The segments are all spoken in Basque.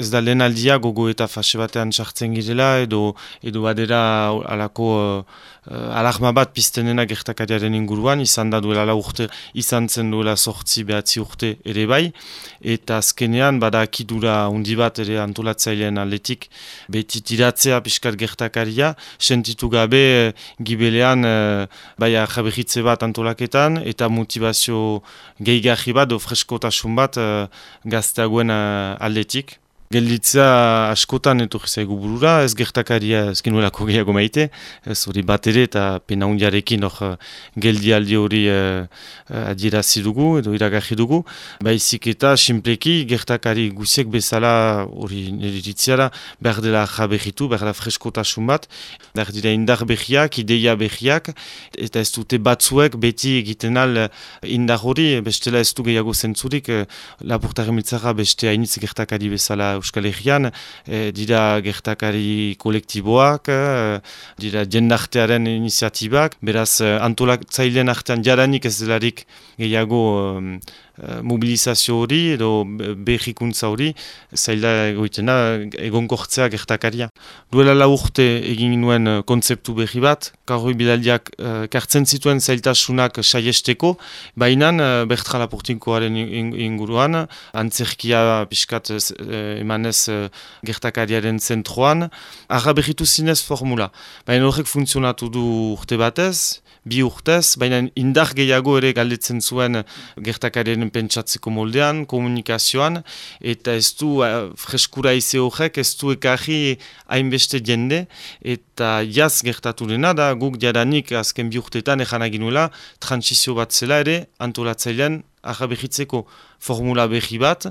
ez da lehen aldia gogo eta fase batean sartzen girela edo edo badera alako uh, alarma bat piztenena gertakariaren inguruan, izan da duela la urte, izan zen duela sortzi behatzi urte ere bai, eta azkenean bada akidura undi bat ere antolatzailean aletik beti tiratzea piskat gertakaria, sentitu gabe uh, gibelean uh, bai bat antolaketan eta motivazio gehigarri bat, do freskotasun bat uh, gazteagoen uh, aldetik. Gelditzea askotan etorri zaigu burura, ez gertakaria ez genuelako gehiago maite, ez hori bat ere eta pena hundiarekin hor eh, geldialdi hori uh, adierazi dugu edo iragarri dugu. Baizik eta simpleki gertakari guziek bezala hori niritziara behar dela jabehitu, behar dela freskotasun bat, behar dira indar behiak, ideia behiak, eta ez dute batzuek beti egiten al indar hori, bestela ez du gehiago zentzurik, lapurtaren mitzara beste hainitz gertakari bezala Euskal Herrian, e, dira gertakari kolektiboak, e, dira jendartearen iniziatibak, beraz e, antolatzailean artean jaranik ez delarik gehiago Eh, mobilizazio hori edo behikuntza hori zaila egoitena egonkortzea gertakaria. Duela la urte egin nuen eh, kontzeptu behi bat, karroi bidaldiak uh, kartzen zituen zailtasunak saiesteko, baina uh, Bertra Lapurtinkoaren inguruan, antzerkia piskat uh, emanez uh, gertakariaren zentroan, arra behitu zinez formula. Baina horrek funtzionatu du urte batez, bi urtez, baina indar gehiago ere galdetzen zuen gertakaren pentsatzeko moldean, komunikazioan, eta ez du uh, freskura ize horrek, ez du ekarri hainbeste jende, eta jaz gertatu dena da, guk jadanik azken bi urtetan ezan aginuela, transizio bat zela ere, antolatzailean, ahabehitzeko formula behi bat,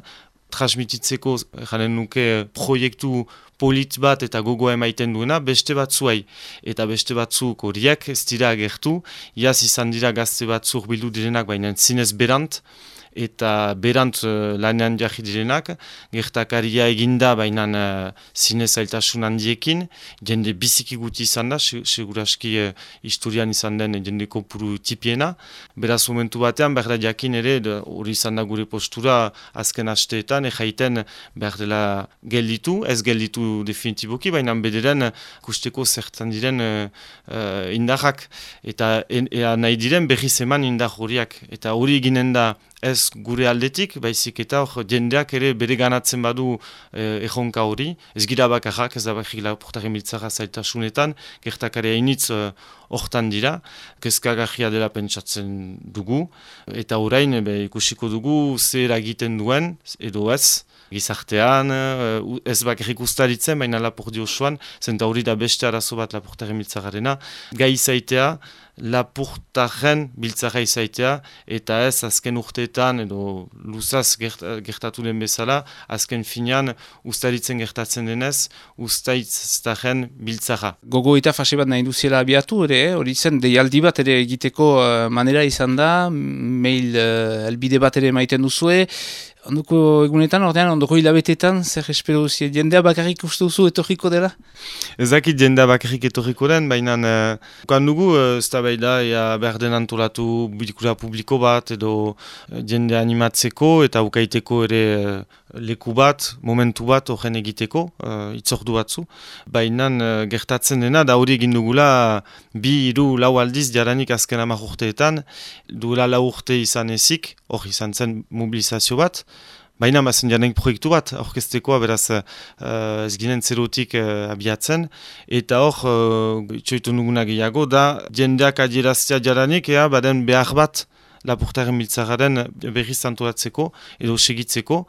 transmititzeko janen nuke proiektu polit bat eta gogoa emaiten duena beste batzuei. Eta beste batzuk horiek ez dira agertu, jaz izan dira gazte batzuk bildu direnak baina zinez berant, eta berant uh, lanean jarri direnak, gertakaria eginda baina uh, zinez ailtasun handiekin, jende biziki guti izan da, seguraski uh, historian izan den jende kopuru tipiena, beraz momentu batean behar da jakin ere, hori izan da gure postura azken hasteetan, ejaiten behar dela gelditu, ez gelditu definitiboki, baina bederen kusteko zertan diren uh, indarrak, eta ea nahi diren berriz eman indar horiak, eta hori eginen da ez gure aldetik, baizik eta hor jendeak ere bere ganatzen badu eh, erronka hori, ez gira bakarrak, ez da bakik laportaren miltzara zaitasunetan, gertakarea initz eh, hortan dira, kezkagahia dela pentsatzen dugu, eta orain ikusiko dugu zer egiten duen, edo ez, gizartean, uh, ez bakarrik ustaritzen, baina lapurdi osoan, zenta hori da beste arazo bat lapurtaren biltzagarena, gai izaitea, lapurtaren biltzara izaitea, eta ez azken urteetan, edo luzaz gert, gertatu den bezala, azken finean ustaritzen gertatzen denez, ustaitzaren biltzara. Gogo eta fase bat nahi duziela abiatu, ere, eh? hori zen, deialdi bat ere egiteko uh, manera izan da, mail uh, elbide bat ere maiten duzue, Ondoko egunetan, ordean, ondoko hilabetetan, zer espero duzi, jendea bakarrik uste duzu etorriko dela? Ezakit jendea bakarrik etorriko den, baina kan dugu, uh, ez da baida, behar den antolatu bilikura publiko bat, edo uh, jende animatzeko eta ukaiteko ere leku bat, momentu bat horren egiteko, uh, itzordu batzu. Baina uh, gertatzen dena, da hori egin dugula bi iru lau aldiz jaranik azken amak urteetan, duela lau urte izan ezik, hor izan zen mobilizazio bat, Baina mazen janek proiektu bat, orkestekoa beraz uh, ez ginen zerotik uh, abiatzen, eta hor, uh, txoitu nuguna gehiago, da jendeak adieraztea jaranik, ea, baden behar bat, lapurtaren biltzagaren berriz antolatzeko edo segitzeko,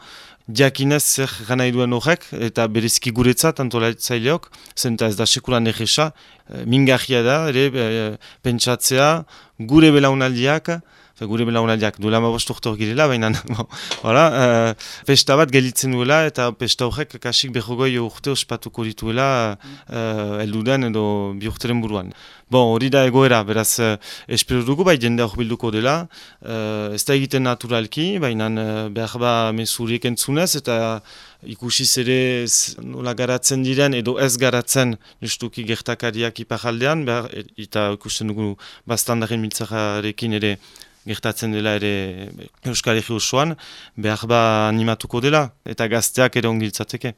diakinez zer gana iduen horrek, eta bereziki guretzat antolatzaileok, zenta ez da sekulan egesa, e, mingarria da, ere, e, pentsatzea, gure belaunaldiak, gure belaunaldiak duela ma bostu urte girela, baina voilà, uh, pesta bat gelitzen duela eta pesta horrek kasik behogoi urte ospatuko dituela uh, elduden edo bi urteren buruan. Bon, hori da egoera, beraz, uh, espero dugu bai jende hor bilduko dela, uh, ez da egiten naturalki, baina uh, behar ba mesuriek entzunez eta ikusi ere nola garatzen diren edo ez garatzen justuki gertakariak ipajaldean, eta ikusten dugu bastandaren miltzakarekin ere gertatzen dela ere Euskal Herri osoan, behar ba animatuko dela, eta gazteak ere ongiltzateke.